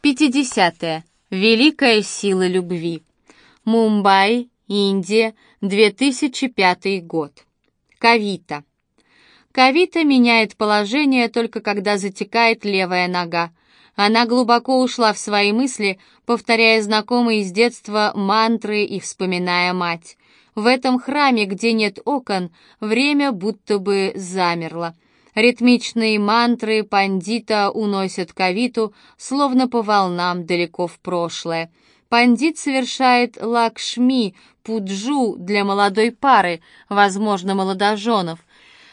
50. Великая сила любви. Мумбай, Индия, 2005 год. Кавита. Кавита меняет положение только когда затекает левая нога. Она глубоко ушла в свои мысли, повторяя знакомые с детства мантры и вспоминая мать. В этом храме, где нет окон, время будто бы замерло. Ритмичные мантры пандита уносят кавиту, словно по волнам далеко в прошлое. Пандит совершает лакшми, пуджу для молодой пары, возможно, молодоженов.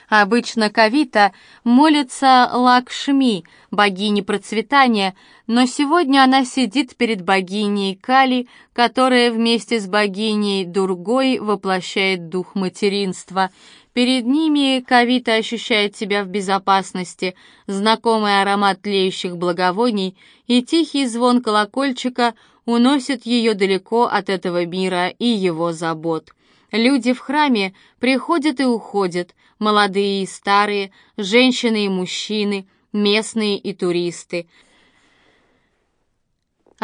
Обычно Кавита молится Лакшми, богине процветания, но сегодня она сидит перед богиней Кали, которая вместе с богиней Дургой воплощает дух материнства. Перед ними Кавита ощущает себя в безопасности, знакомый аромат тлеющих благовоний и тихий звон колокольчика уносит ее далеко от этого мира и его забот. Люди в храме приходят и уходят, молодые и старые, женщины и мужчины, местные и туристы —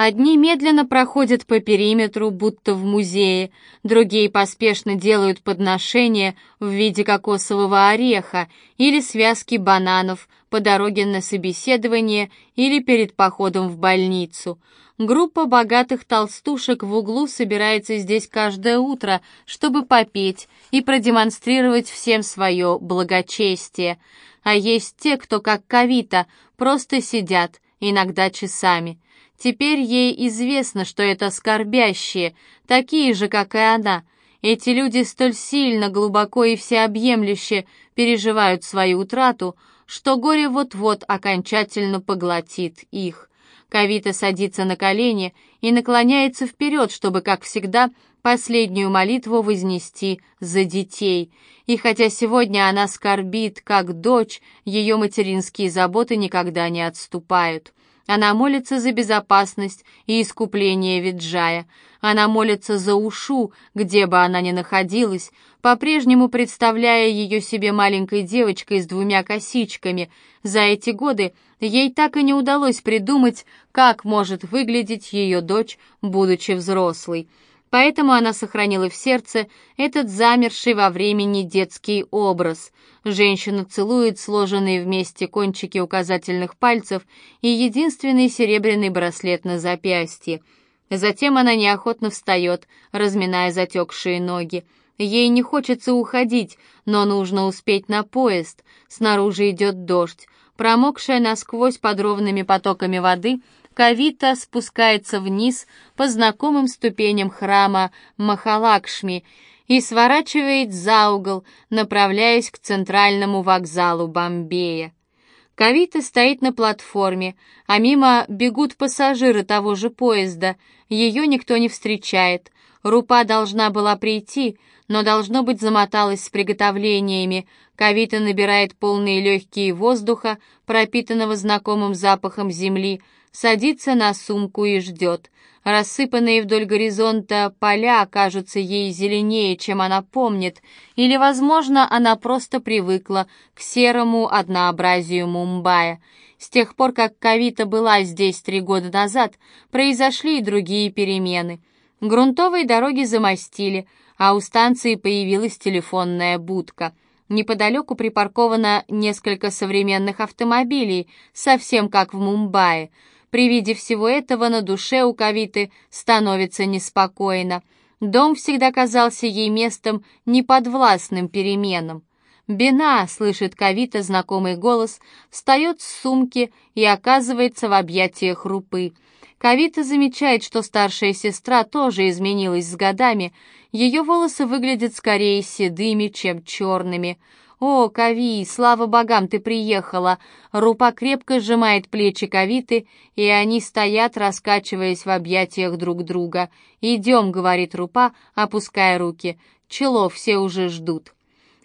Одни медленно проходят по периметру, будто в музее, другие поспешно делают подношения в виде кокосового ореха или связки бананов по дороге на собеседование или перед походом в больницу. Группа богатых толстушек в углу собирается здесь каждое утро, чтобы попеть и продемонстрировать всем свое благочестие. А есть те, кто, как Кавита, просто сидят, иногда часами. Теперь ей известно, что это скорбящие, такие же, как и она. Эти люди столь сильно, глубоко и всеобъемлюще переживают свою утрату, что горе вот-вот окончательно поглотит их. Кавита садится на колени и наклоняется вперед, чтобы, как всегда, последнюю молитву вознести за детей. И хотя сегодня она скорбит, как дочь, ее материнские заботы никогда не отступают. Она молится за безопасность и искупление Виджая. Она молится за Ушу, где бы она ни находилась, по-прежнему представляя ее себе маленькой девочкой с двумя косичками. За эти годы ей так и не удалось придумать, как может выглядеть ее дочь, будучи взрослой. Поэтому она сохранила в сердце этот замерший во времени детский образ. Женщина целует сложенные вместе кончики указательных пальцев и единственный серебряный браслет на запястье. Затем она неохотно встает, разминая затекшие ноги. Ей не хочется уходить, но нужно успеть на поезд. Снаружи идет дождь. Промокшая насквозь под ровными потоками воды — Кавита спускается вниз по знакомым ступеням храма Махалакшми и сворачивает за угол, направляясь к центральному вокзалу Бомбея. Кавита стоит на платформе, а мимо бегут пассажиры того же поезда. Ее никто не встречает. Рупа должна была прийти, но, должно быть, замоталась с приготовлениями. Кавита набирает полные легкие воздуха, пропитанного знакомым запахом земли, садится на сумку и ждет. Рассыпанные вдоль горизонта поля кажутся ей зеленее, чем она помнит, или, возможно, она просто привыкла к серому однообразию Мумбаи. С тех пор, как Кавита была здесь три года назад, произошли и другие перемены. Грунтовые дороги замостили, а у станции появилась телефонная будка — Неподалеку припарковано несколько современных автомобилей, совсем как в Мумбаи. При виде всего этого на душе у Кавиты становится неспокойно. Дом всегда казался ей местом неподвластным переменам. «Бена!» — слышит Кавита знакомый голос, встает с сумки и оказывается в объятиях Рупы. Кавита замечает, что старшая сестра тоже изменилась с годами. Ее волосы выглядят скорее седыми, чем черными. «О, Кави, слава богам, ты приехала!» Рупа крепко сжимает плечи Кавиты, и они стоят, раскачиваясь в объятиях друг друга. «Идем», — говорит Рупа, опуская руки. «Чело, все уже ждут».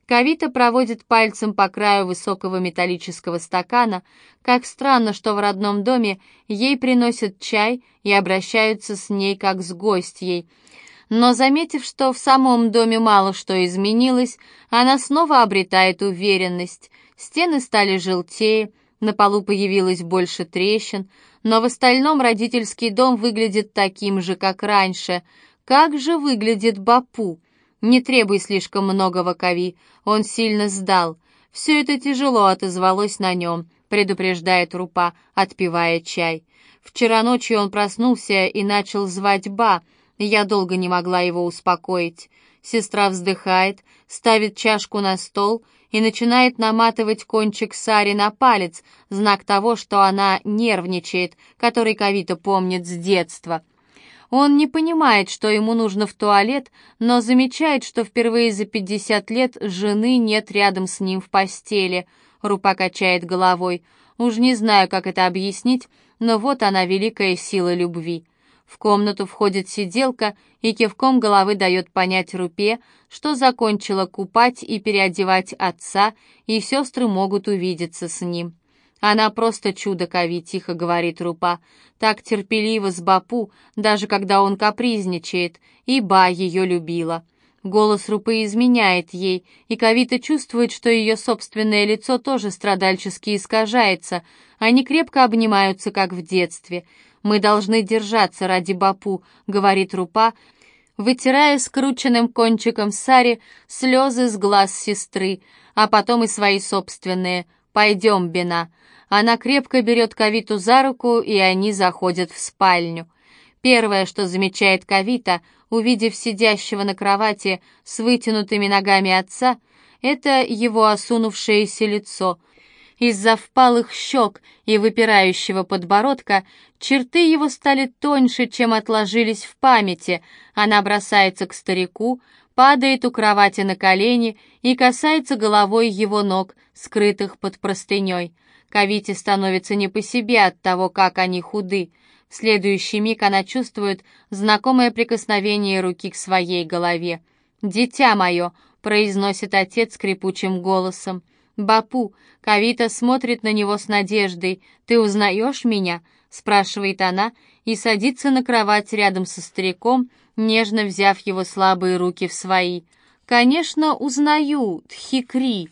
Кавита проводит пальцем по краю высокого металлического стакана. Как странно, что в родном доме ей приносят чай и обращаются с ней как с гостьей но, заметив, что в самом доме мало что изменилось, она снова обретает уверенность. Стены стали желтее, на полу появилось больше трещин, но в остальном родительский дом выглядит таким же, как раньше. Как же выглядит Бапу? Не требуй слишком многого, Кави, он сильно сдал. Все это тяжело отозвалось на нем, предупреждает Рупа, отпивая чай. Вчера ночью он проснулся и начал звать Ба. Я долго не могла его успокоить. Сестра вздыхает, ставит чашку на стол и начинает наматывать кончик Сари на палец, знак того, что она нервничает, который Кавита помнит с детства. Он не понимает, что ему нужно в туалет, но замечает, что впервые за 50 лет жены нет рядом с ним в постели. Рупа качает головой. Уж не знаю, как это объяснить, но вот она великая сила любви. В комнату входит сиделка и кивком головы дает понять Рупе, что закончила купать и переодевать отца, и сестры могут увидеться с ним. «Она просто чудо, Кави», — тихо говорит Рупа. «Так терпеливо с Бапу, даже когда он капризничает, и Ба ее любила». Голос Рупы изменяет ей, и Кавита чувствует, что ее собственное лицо тоже страдальчески искажается. Они крепко обнимаются, как в детстве. «Мы должны держаться ради Бапу», — говорит Рупа, вытирая скрученным кончиком Сари слезы с глаз сестры, а потом и свои собственные. «Пойдем, Бена». Она крепко берет Кавиту за руку, и они заходят в спальню. Первое, что замечает Кавита, увидев сидящего на кровати с вытянутыми ногами отца, это его осунувшееся лицо. Из-за впалых щек и выпирающего подбородка черты его стали тоньше, чем отложились в памяти. Она бросается к старику, падает у кровати на колени и касается головой его ног, скрытых под простыней. Кавите становится не по себе от того, как они худы. В следующий миг она чувствует знакомое прикосновение руки к своей голове. «Дитя мое!» — произносит отец скрипучим голосом. «Бапу!» — Кавита смотрит на него с надеждой. «Ты узнаешь меня?» — спрашивает она и садится на кровать рядом со стариком, нежно взяв его слабые руки в свои. «Конечно, узнаю, Тхикри!»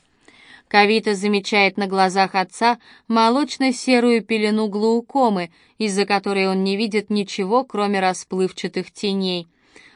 Кавита замечает на глазах отца молочно-серую пелену глаукомы, из-за которой он не видит ничего, кроме расплывчатых теней.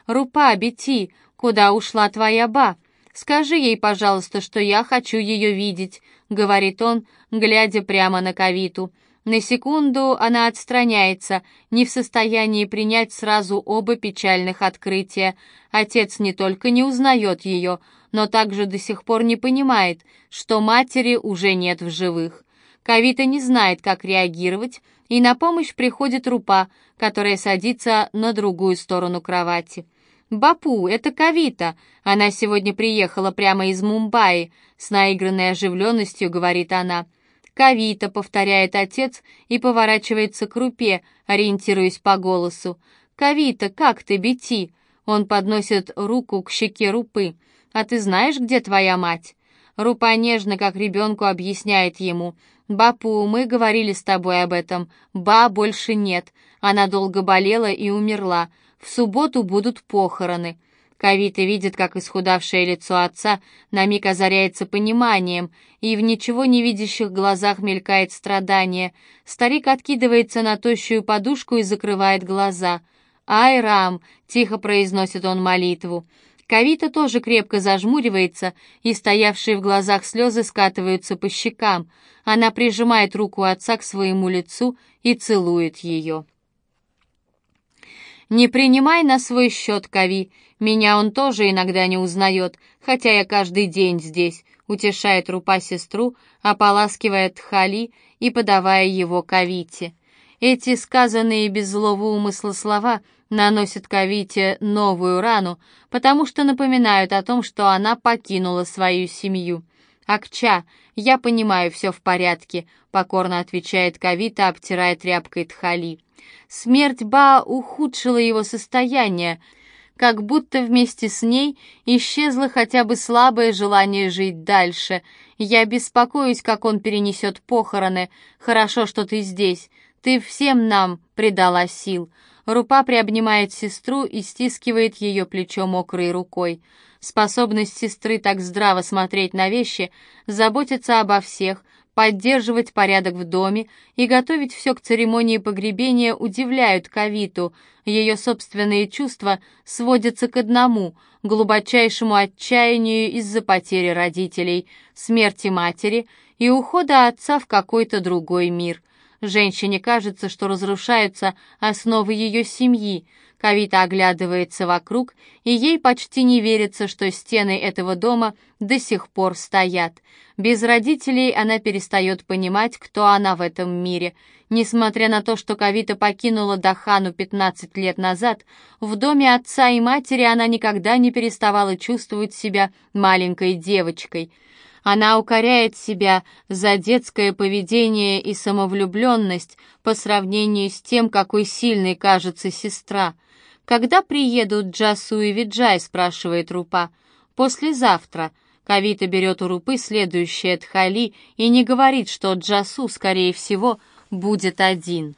«Рупа, Бети, куда ушла твоя ба? Скажи ей, пожалуйста, что я хочу ее видеть», — говорит он, глядя прямо на Кавиту. На секунду она отстраняется, не в состоянии принять сразу оба печальных открытия. Отец не только не узнает ее, но также до сих пор не понимает, что матери уже нет в живых. Кавита не знает, как реагировать, и на помощь приходит Рупа, которая садится на другую сторону кровати. «Бапу, это Кавита. Она сегодня приехала прямо из Мумбаи», — с наигранной оживленностью говорит она. «Кавита», — повторяет отец и поворачивается к Рупе, ориентируясь по голосу. «Кавита, как ты, Бети?» Он подносит руку к щеке Рупы. «А ты знаешь, где твоя мать?» Рупа нежно, как ребенку, объясняет ему. «Бапу, мы говорили с тобой об этом. Ба больше нет. Она долго болела и умерла. В субботу будут похороны». Кавита видит, как исхудавшее лицо отца на миг озаряется пониманием, и в ничего не видящих глазах мелькает страдание. Старик откидывается на тощую подушку и закрывает глаза. «Ай, Рам!» — тихо произносит он молитву. Кавита тоже крепко зажмуривается, и стоявшие в глазах слезы скатываются по щекам. Она прижимает руку отца к своему лицу и целует ее. «Не принимай на свой счет, Кави. Меня он тоже иногда не узнает, хотя я каждый день здесь», — утешает Рупа сестру, ополаскивая Тхали и подавая его Кавите. Эти сказанные без злого умысла слова — наносят Кавите новую рану, потому что напоминают о том, что она покинула свою семью. «Акча, я понимаю, все в порядке», — покорно отвечает Кавита, обтирая тряпкой Тхали. Смерть Ба ухудшила его состояние, как будто вместе с ней исчезло хотя бы слабое желание жить дальше. Я беспокоюсь, как он перенесет похороны. Хорошо, что ты здесь. Ты всем нам придала сил. Рупа приобнимает сестру и стискивает ее плечо мокрой рукой. Способность сестры так здраво смотреть на вещи, заботиться обо всех, поддерживать порядок в доме и готовить все к церемонии погребения удивляют Кавиту. Ее собственные чувства сводятся к одному — глубочайшему отчаянию из-за потери родителей, смерти матери и ухода отца в какой-то другой мир. Женщине кажется, что разрушаются основы ее семьи — Кавита оглядывается вокруг, и ей почти не верится, что стены этого дома до сих пор стоят. Без родителей она перестает понимать, кто она в этом мире. Несмотря на то, что Кавита покинула Дахану 15 лет назад, в доме отца и матери она никогда не переставала чувствовать себя маленькой девочкой — она укоряет себя за детское поведение и самовлюбленность по сравнению с тем, какой сильной кажется сестра. «Когда приедут Джасу и Виджай?» — спрашивает Рупа. «Послезавтра». Кавита берет у Рупы следующее Тхали и не говорит, что Джасу, скорее всего, будет один.